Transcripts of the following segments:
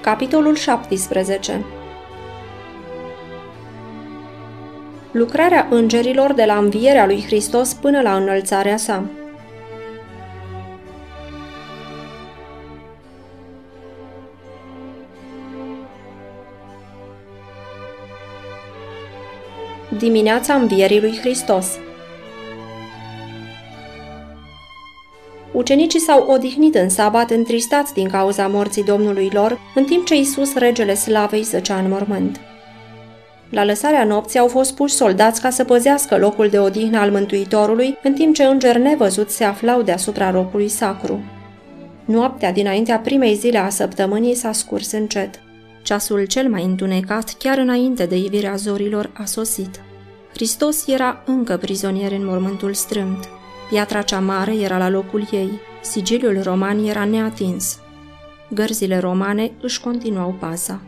Capitolul 17 Lucrarea îngerilor de la învierea lui Hristos până la înălțarea sa. Dimineața învierii lui Hristos Ucenicii s-au odihnit în sabat întristați din cauza morții Domnului lor, în timp ce Isus, regele slavei, zăcea în mormânt. La lăsarea nopții au fost puși soldați ca să păzească locul de odihnă al Mântuitorului, în timp ce îngeri nevăzuți se aflau deasupra locului sacru. Noaptea dinaintea primei zile a săptămânii s-a scurs încet. Ceasul cel mai întunecat, chiar înainte de ivirea zorilor, a sosit. Hristos era încă prizonier în mormântul strâmt. Piatra cea mare era la locul ei, sigiliul roman era neatins. Gărzile romane își continuau paza.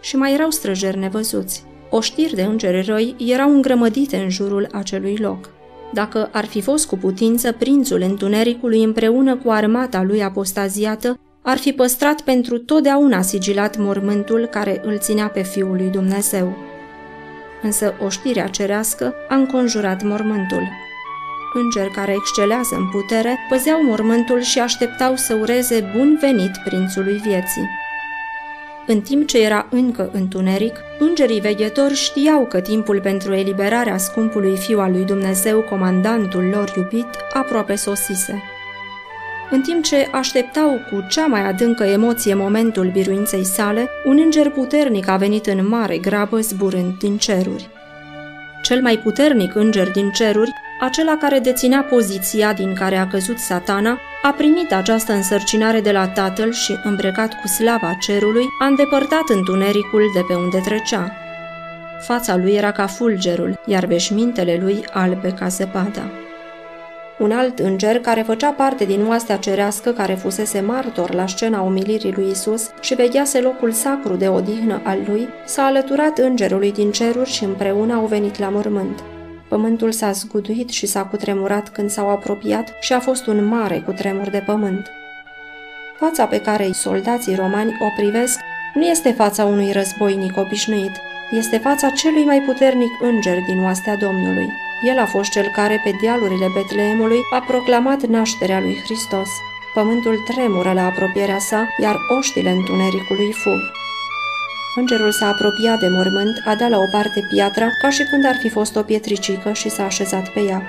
Și mai erau străjeri nevăzuți. Oștiri de îngeri răi erau îngrămădite în jurul acelui loc. Dacă ar fi fost cu putință, prințul întunericului împreună cu armata lui apostaziată ar fi păstrat pentru totdeauna sigilat mormântul care îl ținea pe Fiul lui Dumnezeu. Însă oștirea cerească a înconjurat mormântul îngeri care excelează în putere, păzeau mormântul și așteptau să ureze bun venit prințului vieții. În timp ce era încă întuneric, îngerii veghetori știau că timpul pentru eliberarea scumpului fiu al lui Dumnezeu, comandantul lor iubit, aproape sosise. În timp ce așteptau cu cea mai adâncă emoție momentul biruinței sale, un înger puternic a venit în mare grabă zburând din ceruri. Cel mai puternic înger din ceruri acela care deținea poziția din care a căzut satana, a primit această însărcinare de la tatăl și, îmbrăcat cu slava cerului, a îndepărtat întunericul de pe unde trecea. Fața lui era ca fulgerul, iar veșmintele lui albe ca zăpada. Un alt înger, care făcea parte din oastea cerească care fusese martor la scena umilirii lui Isus și veghease locul sacru de odihnă al lui, s-a alăturat îngerului din ceruri și împreună au venit la mormânt. Pământul s-a zguduit și s-a cutremurat când s-au apropiat și a fost un mare cutremur de pământ. Fața pe care soldații romani o privesc nu este fața unui războinic obișnuit, este fața celui mai puternic înger din oastea Domnului. El a fost cel care, pe dealurile Betleemului, a proclamat nașterea lui Hristos. Pământul tremură la apropierea sa, iar oștile întunericului fug. Îngerul s-a apropiat de mormânt, a dat la o parte piatra, ca și când ar fi fost o pietricică și s-a așezat pe ea.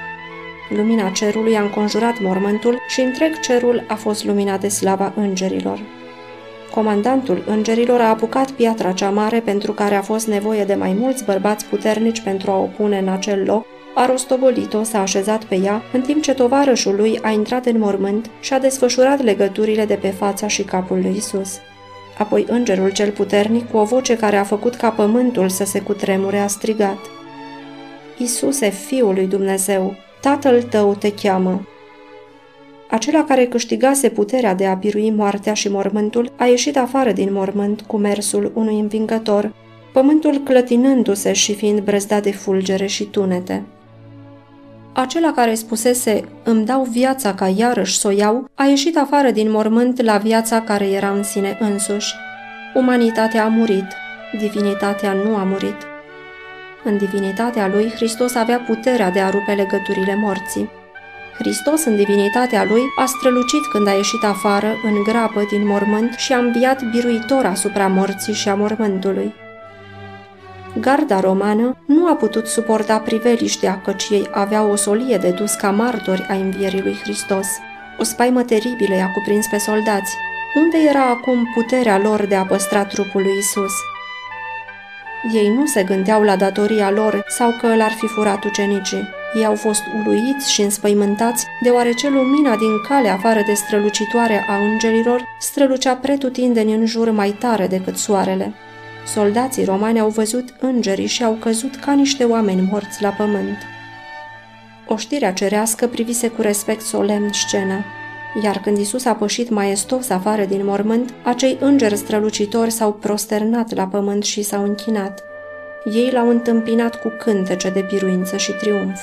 Lumina cerului a înconjurat mormântul și întreg cerul a fost luminat de slava îngerilor. Comandantul îngerilor a apucat piatra cea mare pentru care a fost nevoie de mai mulți bărbați puternici pentru a o pune în acel loc, a rostogolit-o, s-a așezat pe ea, în timp ce tovarășul lui a intrat în mormânt și a desfășurat legăturile de pe fața și capul lui Isus. Apoi îngerul cel puternic, cu o voce care a făcut ca pământul să se cutremure, a strigat. Isuse, Fiul lui Dumnezeu, Tatăl tău te cheamă. Acela care câștigase puterea de a birui moartea și mormântul a ieșit afară din mormânt cu mersul unui învingător, pământul clătinându-se și fiind brăzdat de fulgere și tunete. Acela care spusese, îmi dau viața ca iarăși să o iau, a ieșit afară din mormânt la viața care era în sine însuși. Umanitatea a murit, divinitatea nu a murit. În divinitatea lui, Hristos avea puterea de a rupe legăturile morții. Hristos, în divinitatea lui, a strălucit când a ieșit afară, în grapă din mormânt și a înviat biruitor asupra morții și a mormântului. Garda romană nu a putut suporta priveliștea, căci ei aveau o solie de dus ca martori a învierii lui Hristos. O spaimă teribilă i-a cuprins pe soldați. Unde era acum puterea lor de a păstra trupul lui Isus? Ei nu se gândeau la datoria lor sau că l-ar fi furat ucenicii. Ei au fost uluiți și înspăimântați, deoarece lumina din cale afară de strălucitoare a îngerilor strălucea pretutindeni în jur mai tare decât soarele. Soldații romani au văzut îngerii și au căzut ca niște oameni morți la pământ. Oștirea cerească privise cu respect solemn scena, iar când Isus a pășit maestos afară din mormânt, acei îngeri strălucitori s-au prosternat la pământ și s-au închinat. Ei l-au întâmpinat cu cântece de biruință și triumf.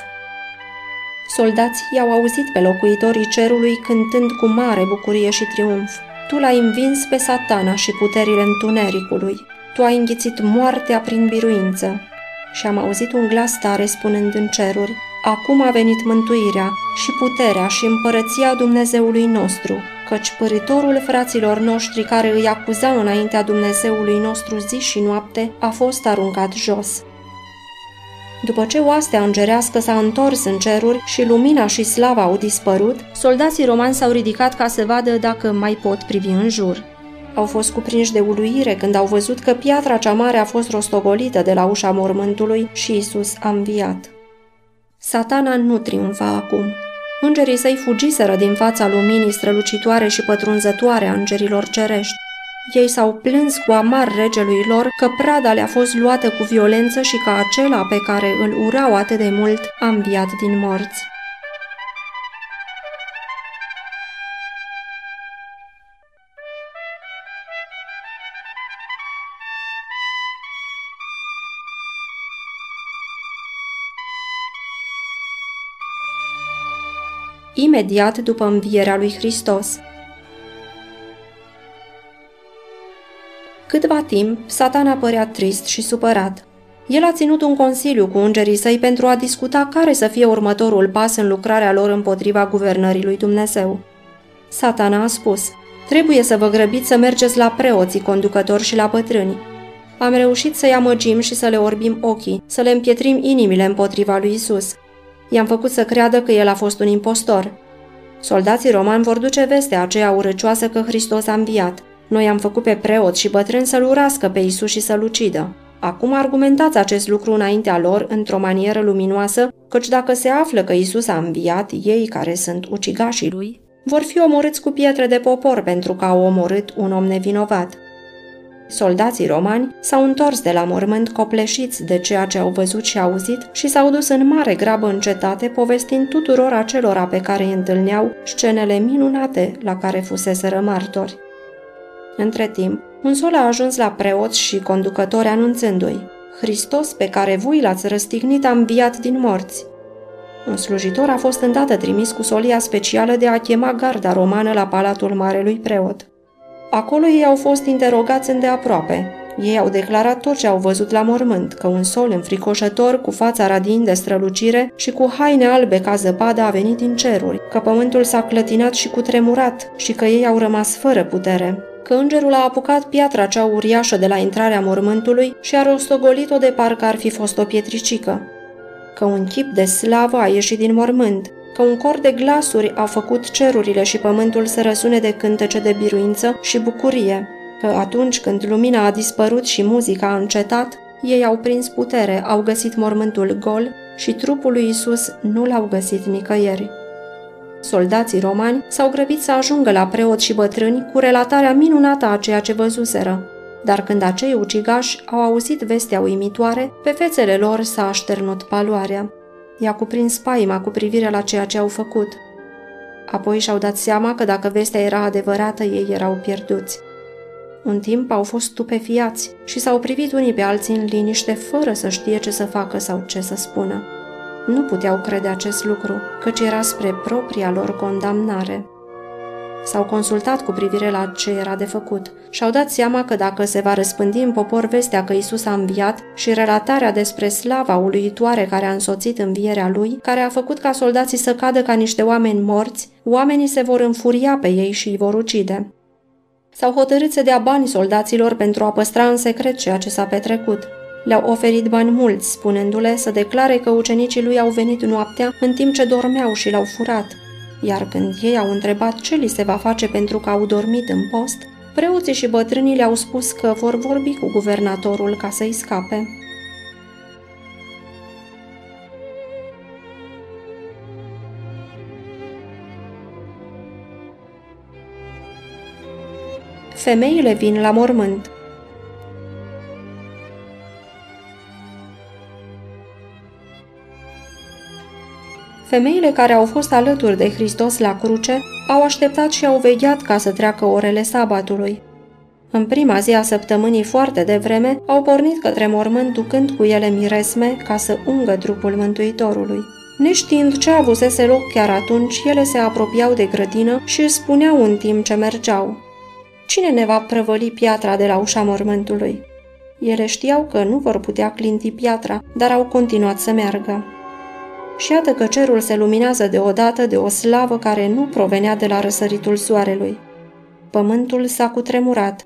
Soldații i-au auzit pe locuitorii cerului cântând cu mare bucurie și triumf. Tu l-ai învins pe satana și puterile întunericului. Tu ai înghițit moartea prin biruință. Și am auzit un glas tare spunând în ceruri, Acum a venit mântuirea și puterea și împărăția Dumnezeului nostru, căci păritorul fraților noștri care îi acuza înaintea Dumnezeului nostru zi și noapte a fost aruncat jos. După ce oastea îngerească s-a întors în ceruri și lumina și slava au dispărut, soldații romani s-au ridicat ca să vadă dacă mai pot privi în jur. Au fost cuprinși de uluire când au văzut că piatra cea mare a fost rostogolită de la ușa mormântului și Isus a înviat. Satana nu triumfa acum. Îngerii săi fugiseră din fața luminii strălucitoare și pătrunzătoare a îngerilor cerești. Ei s-au plâns cu amar regelui lor că prada le-a fost luată cu violență și că acela pe care îl urau atât de mult a înviat din morți. Imediat după învierea lui Hristos. Câtva timp, satana părea trist și supărat. El a ținut un consiliu cu îngerii săi pentru a discuta care să fie următorul pas în lucrarea lor împotriva guvernării lui Dumnezeu. Satana a spus, trebuie să vă grăbiți să mergeți la preoții conducători și la pătrâni. Am reușit să-i amăgim și să le orbim ochii, să le împietrim inimile împotriva lui Isus. I-am făcut să creadă că el a fost un impostor. Soldații romani vor duce vestea aceea urăcioasă că Hristos a înviat. Noi am făcut pe preot și bătrân să-l urască pe Isus și să-l ucidă. Acum argumentați acest lucru înaintea lor într-o manieră luminoasă, căci dacă se află că Isus a înviat, ei care sunt ucigașii lui, vor fi omorâți cu pietre de popor pentru că au omorât un om nevinovat. Soldații romani s-au întors de la mormânt copleșiți de ceea ce au văzut și auzit și s-au dus în mare grabă în cetate, povestind tuturor acelora pe care îi întâlneau scenele minunate la care fuseseră martori. Între timp, un sol a ajuns la preoți și conducători anunțându-i Hristos pe care voi l-ați răstignit a înviat din morți. Un slujitor a fost îndată trimis cu solia specială de a chema garda romană la palatul marelui preot. Acolo ei au fost interogați îndeaproape. Ei au declarat tot ce au văzut la mormânt, că un sol înfricoșător, cu fața radiind de strălucire și cu haine albe ca zăpadă a venit din ceruri, că pământul s-a clătinat și cu tremurat și că ei au rămas fără putere că îngerul a apucat piatra cea uriașă de la intrarea mormântului și a rostogolit-o de parcă ar fi fost o pietricică. Că un chip de slavă a ieșit din mormânt, că un cor de glasuri a făcut cerurile și pământul să răsune de cântece de biruință și bucurie, că atunci când lumina a dispărut și muzica a încetat, ei au prins putere, au găsit mormântul gol și trupul lui Isus nu l-au găsit nicăieri. Soldații romani s-au grăbit să ajungă la preoți și bătrâni cu relatarea minunată a ceea ce văzuseră. Dar când acei ucigași au auzit vestea uimitoare, pe fețele lor s-a așternut paloarea. I-a cuprins spaima cu privire la ceea ce au făcut. Apoi și-au dat seama că dacă vestea era adevărată, ei erau pierduți. Un timp au fost stupefiați și s-au privit unii pe alții în liniște, fără să știe ce să facă sau ce să spună. Nu puteau crede acest lucru, căci era spre propria lor condamnare. S-au consultat cu privire la ce era de făcut și au dat seama că dacă se va răspândi în popor vestea că Isus a înviat și relatarea despre slava uluitoare care a însoțit învierea lui, care a făcut ca soldații să cadă ca niște oameni morți, oamenii se vor înfuria pe ei și îi vor ucide. S-au hotărât să dea bani soldaților pentru a păstra în secret ceea ce s-a petrecut. Le-au oferit bani mulți, spunându-le să declare că ucenicii lui au venit noaptea în timp ce dormeau și l-au furat – iar când ei au întrebat ce li se va face pentru că au dormit în post, preoții și bătrânii le-au spus că vor vorbi cu guvernatorul ca să-i scape. Femeile vin la mormânt. Femeile care au fost alături de Hristos la cruce au așteptat și au vegheat ca să treacă orele sabatului. În prima zi a săptămânii foarte devreme, au pornit către mormânt ducând cu ele miresme ca să ungă trupul Mântuitorului. Neștiind ce avusese loc chiar atunci, ele se apropiau de grădină și își spuneau în timp ce mergeau. Cine ne va prăvăli piatra de la ușa mormântului? Ele știau că nu vor putea clinti piatra, dar au continuat să meargă. Și iată că cerul se luminează deodată de o slavă care nu provenea de la răsăritul soarelui. Pământul s-a cutremurat.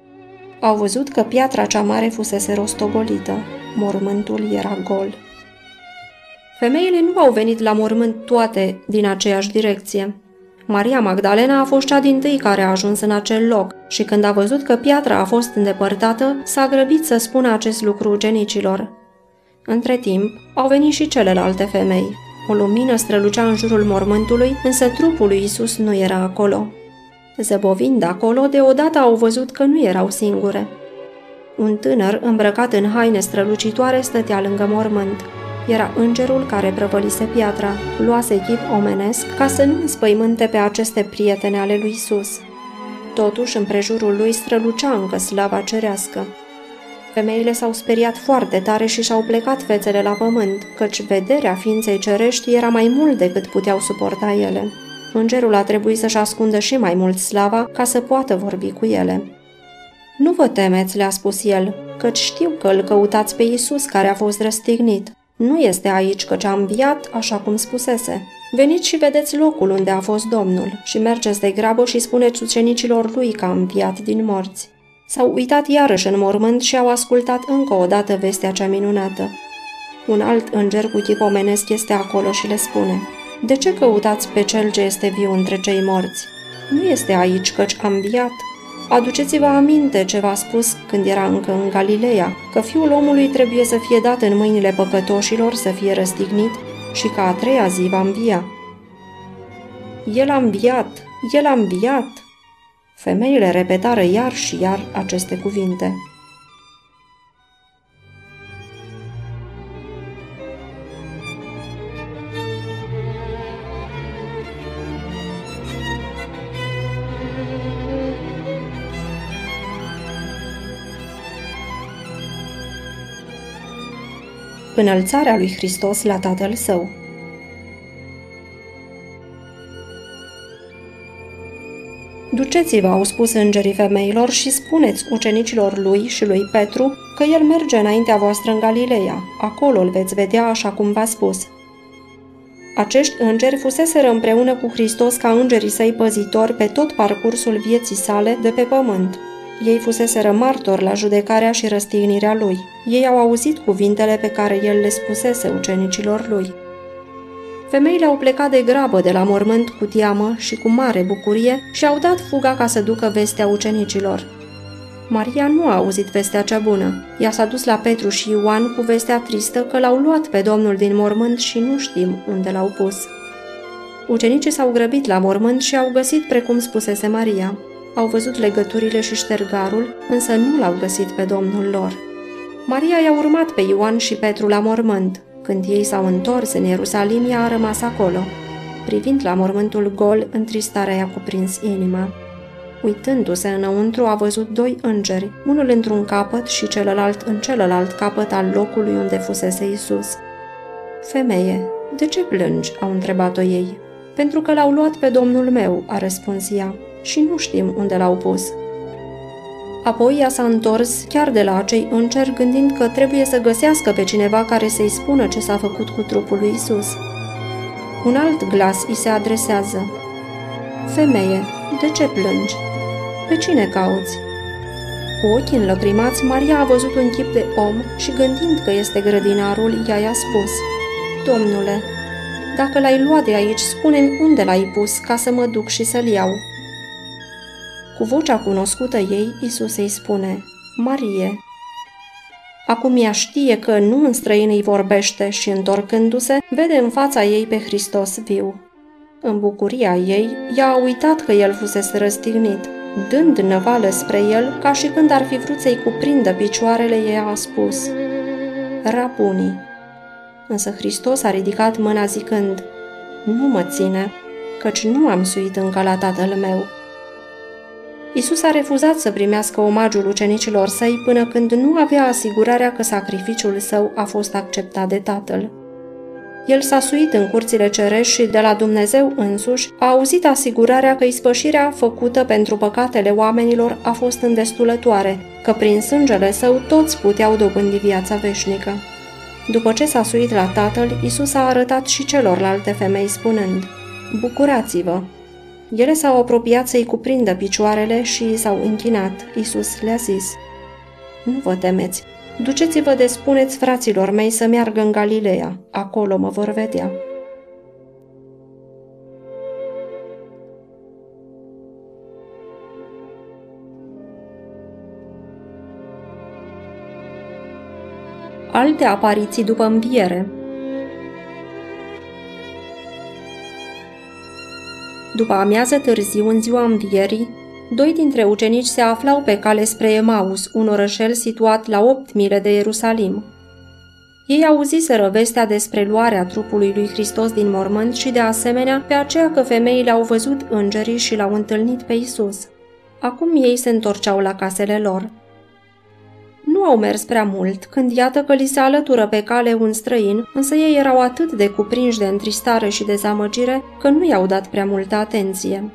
Au văzut că piatra cea mare fusese rostogolită. Mormântul era gol. Femeile nu au venit la mormânt toate din aceeași direcție. Maria Magdalena a fost cea din tâi care a ajuns în acel loc și când a văzut că piatra a fost îndepărtată, s-a grăbit să spună acest lucru ucenicilor. Între timp, au venit și celelalte femei. O lumină strălucea în jurul mormântului, însă trupul lui Isus nu era acolo. Zăbovind acolo, deodată au văzut că nu erau singure. Un tânăr, îmbrăcat în haine strălucitoare, stătea lângă mormânt. Era îngerul care prăvălise piatra, luase echip omenesc ca să nu înspăimânte pe aceste prietene ale lui Isus. Totuși, împrejurul lui strălucea încă slava cerească. Femeile s-au speriat foarte tare și și-au plecat fețele la pământ, căci vederea ființei cerești era mai mult decât puteau suporta ele. Îngerul a trebuit să-și ascundă și mai mult slava ca să poată vorbi cu ele. Nu vă temeți, le-a spus el, căci știu că îl căutați pe Isus care a fost răstignit. Nu este aici căci a înviat așa cum spusese. Veniți și vedeți locul unde a fost Domnul și mergeți de grabă și spuneți ucenicilor lui că a înviat din morți. S-au uitat iarăși în mormânt și au ascultat încă o dată vestea cea minunată. Un alt înger cu chip omenesc este acolo și le spune De ce căutați pe cel ce este viu între cei morți? Nu este aici căci a înviat. Aduceți-vă aminte ce v-a spus când era încă în Galileea, că fiul omului trebuie să fie dat în mâinile păcătoșilor, să fie răstignit și că a treia zi va învia. El a înviat, el a înviat. Femeile repetară iar și iar aceste cuvinte. înălțarea lui Hristos la Tatăl Său. Duceți-vă, au spus îngerii femeilor, și spuneți ucenicilor lui și lui Petru că el merge înaintea voastră în Galileea. Acolo îl veți vedea așa cum v-a spus. Acești îngeri fuseseră împreună cu Hristos ca îngerii săi păzitori pe tot parcursul vieții sale de pe pământ. Ei fuseseră martori la judecarea și răstignirea lui. Ei au auzit cuvintele pe care el le spusese ucenicilor lui. Femeile au plecat de grabă de la mormânt cu teamă și cu mare bucurie și au dat fuga ca să ducă vestea ucenicilor. Maria nu a auzit vestea cea bună. Ea s-a dus la Petru și Ioan cu vestea tristă că l-au luat pe Domnul din mormânt și nu știm unde l-au pus. Ucenicii s-au grăbit la mormânt și au găsit precum spusese Maria. Au văzut legăturile și ștergarul, însă nu l-au găsit pe Domnul lor. Maria i-a urmat pe Ioan și Petru la mormânt. Când ei s-au întors în Ierusalim, ea a rămas acolo. Privind la mormântul gol, întristarea i-a cuprins inima. Uitându-se înăuntru, a văzut doi îngeri, unul într-un capăt și celălalt în celălalt capăt al locului unde fusese Isus. Femeie, de ce plângi?" au întrebat-o ei. Pentru că l-au luat pe domnul meu," a răspuns ea și nu știm unde l-au pus. Apoi ea s-a întors chiar de la acei îngeri gândind că trebuie să găsească pe cineva care să-i spună ce s-a făcut cu trupul lui Isus. Un alt glas îi se adresează. Femeie, de ce plângi? Pe cine cauți? Cu ochii înlăcrimați, Maria a văzut un chip de om și gândind că este grădinarul, ea i-a spus Domnule, dacă l-ai luat de aici, spune-mi unde l-ai pus ca să mă duc și să-l iau. Cu vocea cunoscută ei, Isus îi spune, Marie. Acum ea știe că nu în străin îi vorbește și, întorcându-se, vede în fața ei pe Hristos viu. În bucuria ei, ea a uitat că el fusese răstignit. Dând năvală spre el, ca și când ar fi vrut să-i cuprindă picioarele, ea a spus, Rabuni. Însă Hristos a ridicat mâna zicând, Nu mă ține, căci nu am suit încă la tatăl meu. Isus a refuzat să primească omagiul ucenicilor săi până când nu avea asigurarea că sacrificiul său a fost acceptat de Tatăl. El s-a suit în curțile cerești și de la Dumnezeu însuși a auzit asigurarea că ispășirea făcută pentru păcatele oamenilor a fost îndestulătoare, că prin sângele său toți puteau dobândi viața veșnică. După ce s-a suit la tatăl, Isus a arătat și celorlalte femei spunând, Bucurați-vă! Ele s-au apropiat să-i cuprindă picioarele și s-au închinat. Isus le-a zis, Nu vă temeți, duceți-vă de spuneți fraților mei să meargă în Galileea, acolo mă vor vedea. Alte apariții după înviere După amiază târziu, în ziua învierii, doi dintre ucenici se aflau pe cale spre Emaus, un orășel situat la 8 mile de Ierusalim. Ei auziseră vestea despre luarea trupului lui Hristos din mormânt și de asemenea pe aceea că femeile au văzut îngerii și l-au întâlnit pe Isus. Acum ei se întorceau la casele lor. Nu au mers prea mult, când iată că li se alătură pe cale un străin, însă ei erau atât de cuprinși de întristare și dezamăgire că nu i-au dat prea multă atenție.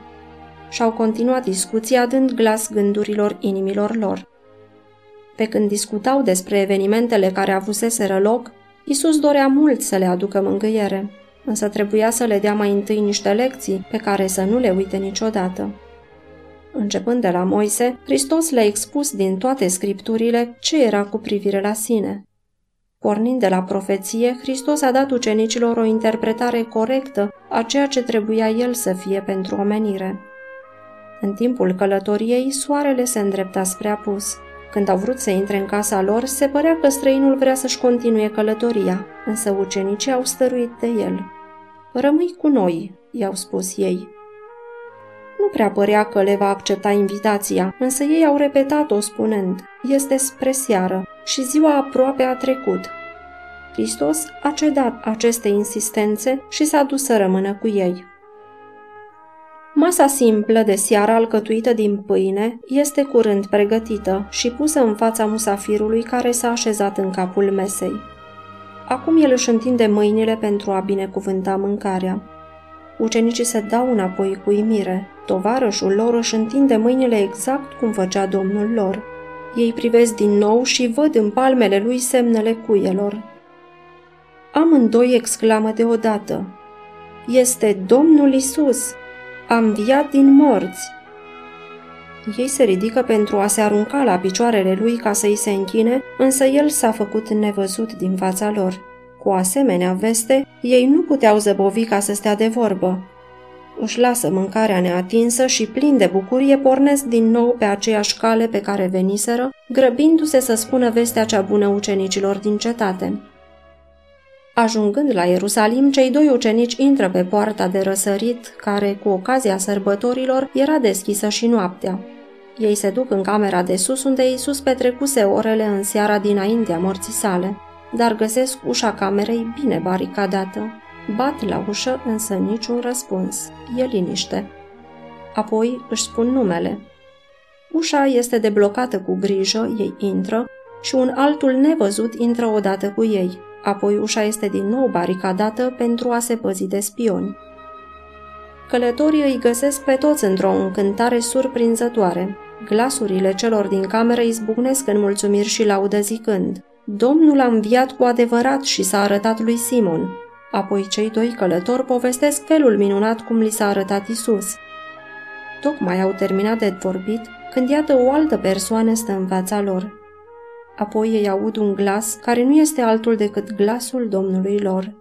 Și-au continuat discuția dând glas gândurilor inimilor lor. Pe când discutau despre evenimentele care avuseseră loc, Isus dorea mult să le aducă mângâiere, însă trebuia să le dea mai întâi niște lecții pe care să nu le uite niciodată. Începând de la Moise, Hristos le-a expus din toate scripturile ce era cu privire la sine. Pornind de la profeție, Hristos a dat ucenicilor o interpretare corectă a ceea ce trebuia el să fie pentru omenire. În timpul călătoriei, soarele se îndrepta spre apus. Când au vrut să intre în casa lor, se părea că străinul vrea să-și continue călătoria, însă ucenicii au stăruit de el. Rămâi cu noi, i-au spus ei. Nu prea părea că le va accepta invitația, însă ei au repetat-o spunând, este spre seară și ziua aproape a trecut. Hristos a cedat aceste insistențe și s-a dus să rămână cu ei. Masa simplă de seară alcătuită din pâine este curând pregătită și pusă în fața musafirului care s-a așezat în capul mesei. Acum el își întinde mâinile pentru a binecuvânta mâncarea. Ucenicii se dau înapoi cu imire. Tovarășul lor își întinde mâinile exact cum făcea domnul lor. Ei privesc din nou și văd în palmele lui semnele cuielor. Amândoi exclamă deodată. Este Domnul Isus! A înviat din morți! Ei se ridică pentru a se arunca la picioarele lui ca să-i se închine, însă el s-a făcut nevăzut din fața lor. Cu asemenea veste, ei nu puteau zăbovi ca să stea de vorbă. Își lasă mâncarea neatinsă și, plin de bucurie, pornesc din nou pe aceeași cale pe care veniseră, grăbindu-se să spună vestea cea bună ucenicilor din cetate. Ajungând la Ierusalim, cei doi ucenici intră pe poarta de răsărit, care, cu ocazia sărbătorilor, era deschisă și noaptea. Ei se duc în camera de sus, unde Iisus petrecuse orele în seara dinaintea morții sale dar găsesc ușa camerei bine baricadată. Bat la ușă, însă niciun răspuns. E liniște. Apoi își spun numele. Ușa este deblocată cu grijă, ei intră și un altul nevăzut intră odată cu ei. Apoi ușa este din nou baricadată pentru a se păzi de spioni. Călătorii îi găsesc pe toți într-o încântare surprinzătoare. Glasurile celor din cameră izbucnesc în mulțumiri și laudă zicând – Domnul a înviat cu adevărat și s-a arătat lui Simon. Apoi cei doi călători povestesc felul minunat cum li s-a arătat Isus. Tocmai au terminat de vorbit când iată o altă persoană stă în fața lor. Apoi ei aud un glas care nu este altul decât glasul Domnului lor.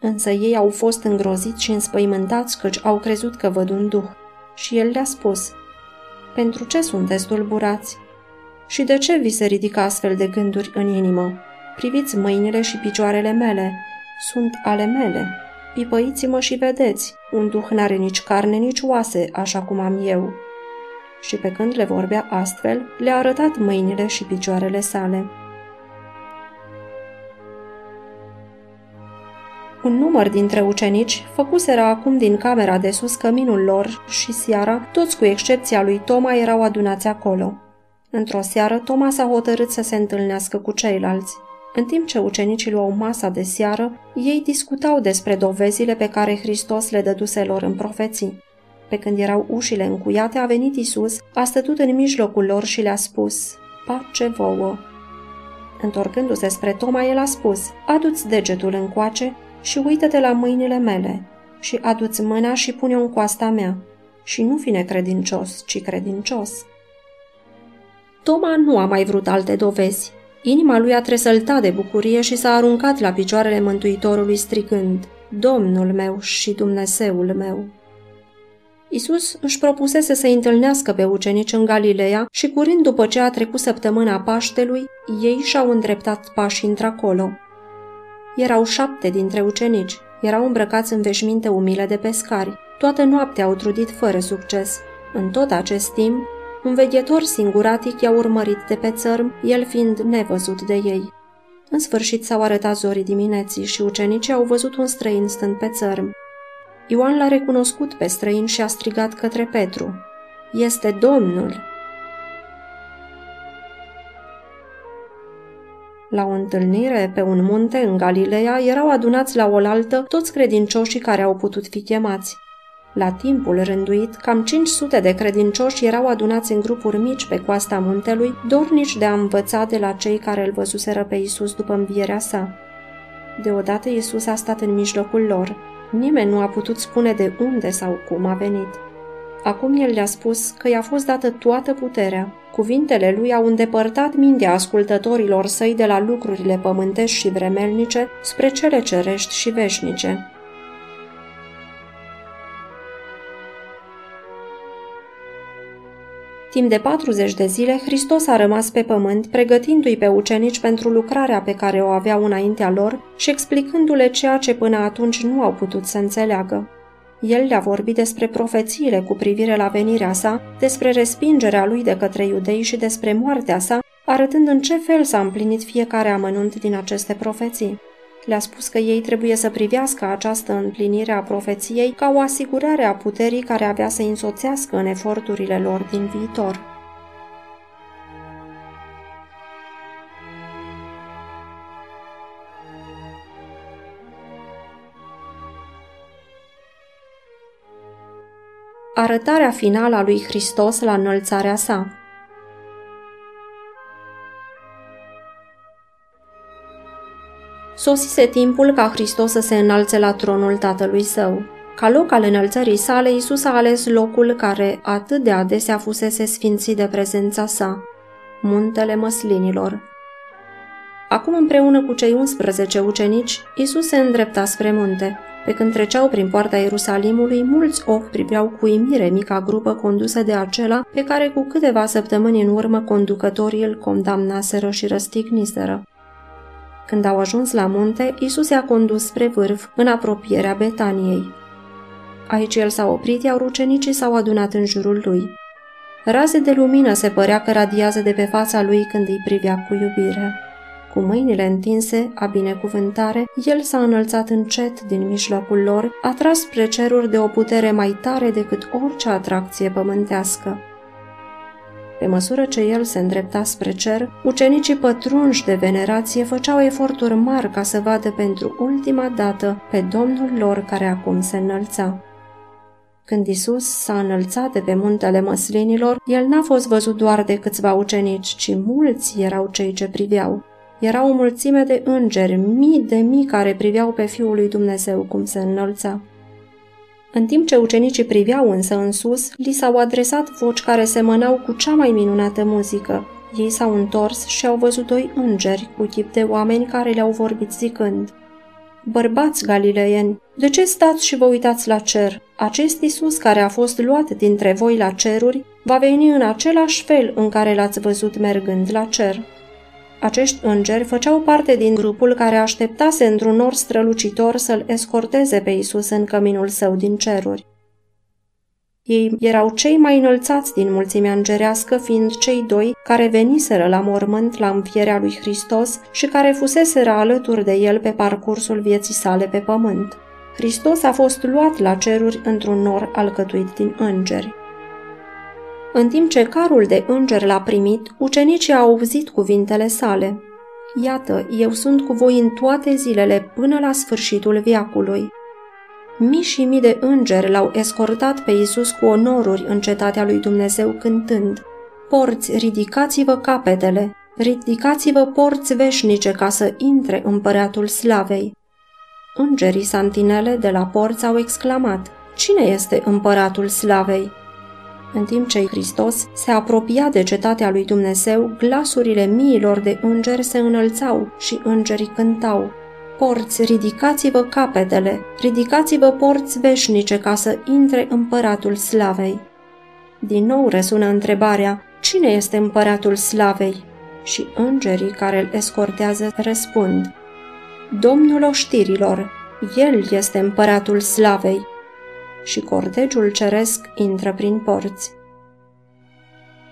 Însă ei au fost îngroziți și înspăimântați căci au crezut că văd un duh. Și el le-a spus, Pentru ce sunteți tulburați? Și de ce vi se ridică astfel de gânduri în inimă? Priviți mâinile și picioarele mele. Sunt ale mele. Pipăiți-mă și vedeți. Un duh n-are nici carne, nici oase, așa cum am eu. Și pe când le vorbea astfel, le-a arătat mâinile și picioarele sale. Un număr dintre ucenici făcuseră acum din camera de sus căminul lor și seara, toți cu excepția lui Toma erau adunați acolo. Într-o seară, Toma s-a hotărât să se întâlnească cu ceilalți. În timp ce ucenicii luau masa de seară, ei discutau despre dovezile pe care Hristos le dăduse lor în profeții. Pe când erau ușile încuiate, a venit Isus, a stătut în mijlocul lor și le-a spus, Pace vouă! Întorcându-se spre Toma, el a spus, Adu-ți degetul încoace și uită-te la mâinile mele și adu-ți mâna și pune-o în coasta mea și nu fi necredincios, ci credincios. Toma nu a mai vrut alte dovezi. Inima lui a tresăltat de bucurie și s-a aruncat la picioarele Mântuitorului strigând, Domnul meu și Dumnezeul meu! Isus își propusese să întâlnească pe ucenici în Galileea și curând după ce a trecut săptămâna Paștelui, ei și-au îndreptat pașii într-acolo. Erau șapte dintre ucenici, erau îmbrăcați în veșminte umile de pescari. Toată noaptea au trudit fără succes. În tot acest timp, un veghetor singuratic i-a urmărit de pe țărm, el fiind nevăzut de ei. În sfârșit s-au arătat zorii dimineții și ucenicii au văzut un străin stând pe țărm. Ioan l-a recunoscut pe străin și a strigat către Petru. Este Domnul! La o întâlnire pe un munte în Galileea erau adunați la oaltă toți credincioșii care au putut fi chemați. La timpul rânduit, cam 500 de credincioși erau adunați în grupuri mici pe coasta muntelui, dornici de a învăța de la cei care îl văzuseră pe Isus după învierea sa. Deodată Isus a stat în mijlocul lor. Nimeni nu a putut spune de unde sau cum a venit. Acum el le-a spus că i-a fost dată toată puterea. Cuvintele lui au îndepărtat mintea ascultătorilor săi de la lucrurile pământești și vremelnice spre cele cerești și veșnice. Timp de 40 de zile, Hristos a rămas pe pământ, pregătindu-i pe ucenici pentru lucrarea pe care o aveau înaintea lor și explicându-le ceea ce până atunci nu au putut să înțeleagă. El le-a vorbit despre profețiile cu privire la venirea sa, despre respingerea lui de către iudei și despre moartea sa, arătând în ce fel s-a împlinit fiecare amănunt din aceste profeții. Le-a spus că ei trebuie să privească această împlinire a profeției ca o asigurare a puterii care avea să însoțească în eforturile lor din viitor. Arătarea finală a lui Hristos la înălțarea sa Sosise timpul ca Hristos să se înalțe la tronul tatălui său. Ca loc al înălțării sale, Isus a ales locul care atât de adesea fusese sfințit de prezența sa, muntele măslinilor. Acum împreună cu cei 11 ucenici, Isus se îndrepta spre munte. Pe când treceau prin poarta Ierusalimului, mulți ochi priveau cu imire mica grupă condusă de acela pe care cu câteva săptămâni în urmă conducătorii îl condamnaseră și răstigniseră. Când au ajuns la munte, Isus i-a condus spre vârf, în apropierea Betaniei. Aici el s-a oprit, iar ucenicii s-au adunat în jurul lui. Raze de lumină se părea că radiază de pe fața lui când îi privea cu iubire. Cu mâinile întinse, a binecuvântare, el s-a înălțat încet din mijlocul lor, atras spre ceruri de o putere mai tare decât orice atracție pământească. Pe măsură ce el se îndrepta spre cer, ucenicii pătrunși de venerație făceau eforturi mari ca să vadă pentru ultima dată pe Domnul lor care acum se înălța. Când Isus s-a înălțat de pe muntele măslinilor, el n-a fost văzut doar de câțiva ucenici, ci mulți erau cei ce priveau. Era o mulțime de îngeri, mii de mii care priveau pe Fiul lui Dumnezeu cum se înălța. În timp ce ucenicii priveau însă în sus, li s-au adresat voci care semănau cu cea mai minunată muzică. Ei s-au întors și au văzut doi îngeri cu chip de oameni care le-au vorbit zicând Bărbați galileieni, de ce stați și vă uitați la cer? Acest Isus care a fost luat dintre voi la ceruri va veni în același fel în care l-ați văzut mergând la cer. Acești îngeri făceau parte din grupul care așteptase într-un nor strălucitor să-l escorteze pe Isus în căminul său din ceruri. Ei erau cei mai înălțați din mulțimea îngerească, fiind cei doi care veniseră la mormânt la înfierea lui Hristos și care fuseseră alături de el pe parcursul vieții sale pe pământ. Hristos a fost luat la ceruri într-un nor alcătuit din îngeri. În timp ce carul de înger l-a primit, ucenicii au auzit cuvintele sale. Iată, eu sunt cu voi în toate zilele până la sfârșitul viacului. Mii și mii de îngeri l-au escortat pe Isus cu onoruri în cetatea lui Dumnezeu cântând, Porți, ridicați-vă capetele, ridicați-vă porți veșnice ca să intre împăratul slavei. Îngerii santinele de la porți au exclamat, Cine este împăratul slavei? În timp ce Hristos se apropia de cetatea lui Dumnezeu, glasurile miilor de îngeri se înălțau și îngerii cântau. Porți, ridicați-vă capetele, ridicați-vă porți veșnice ca să intre împăratul slavei. Din nou răsună întrebarea, cine este împăratul slavei? Și îngerii care îl escortează răspund, Domnul oștirilor, El este împăratul slavei. Și cortegiul ceresc intră prin porți.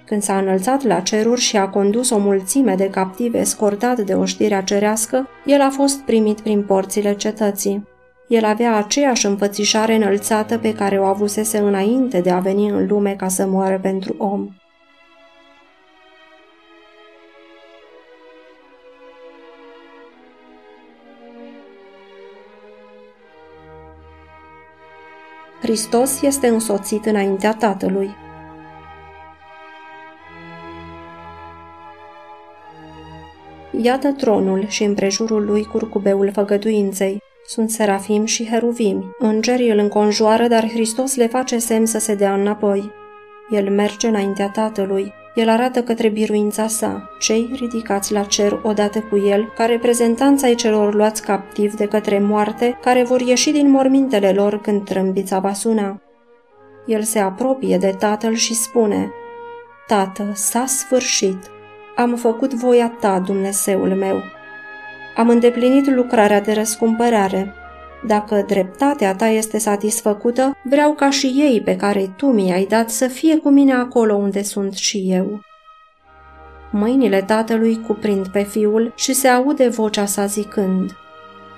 Când s-a înălțat la ceruri și a condus o mulțime de captivi escortat de oștirea cerească, el a fost primit prin porțile cetății. El avea aceeași înfățișare înălțată pe care o avusese înainte de a veni în lume ca să moară pentru om. Hristos este însoțit înaintea Tatălui. Iată tronul și împrejurul lui curcubeul făgăduinței. Sunt serafim și heruvimi. Îngerii îl înconjoară, dar Hristos le face semn să se dea înapoi. El merge înaintea Tatălui. El arată către biruința sa, cei ridicați la cer odată cu el, ca reprezentanța ai celor luați captiv de către moarte, care vor ieși din mormintele lor când trâmbița va suna. El se apropie de tatăl și spune, Tată, s-a sfârșit, am făcut voia ta, Dumnezeul meu. Am îndeplinit lucrarea de răscumpărare. Dacă dreptatea ta este satisfăcută, vreau ca și ei pe care tu mi-ai dat să fie cu mine acolo unde sunt și eu. Mâinile tatălui cuprind pe fiul și se aude vocea sa zicând,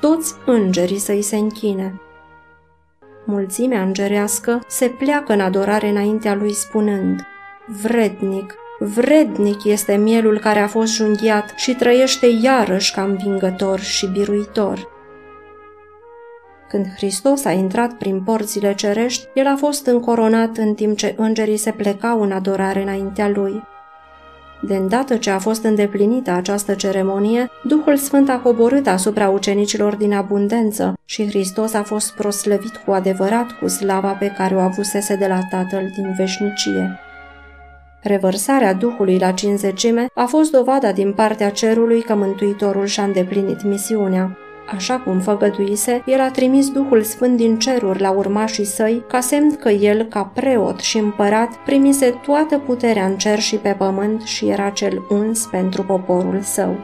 Toți îngerii să-i se închine. Mulțimea îngerească se pleacă în adorare înaintea lui spunând, Vrednic, Vrednic este mielul care a fost junghiat și trăiește iarăși ca învingător și biruitor. Când Hristos a intrat prin porțile cerești, el a fost încoronat în timp ce îngerii se plecau în adorare înaintea lui. De îndată ce a fost îndeplinită această ceremonie, Duhul Sfânt a coborât asupra ucenicilor din abundență și Hristos a fost proslăvit cu adevărat cu slava pe care o avusese de la Tatăl din veșnicie. Revărsarea Duhului la cinzecime a fost dovada din partea cerului că Mântuitorul și-a îndeplinit misiunea. Așa cum făgăduise, el a trimis Duhul Sfânt din ceruri la urmașii săi, ca semn că el, ca preot și împărat, primise toată puterea în cer și pe pământ și era cel uns pentru poporul său.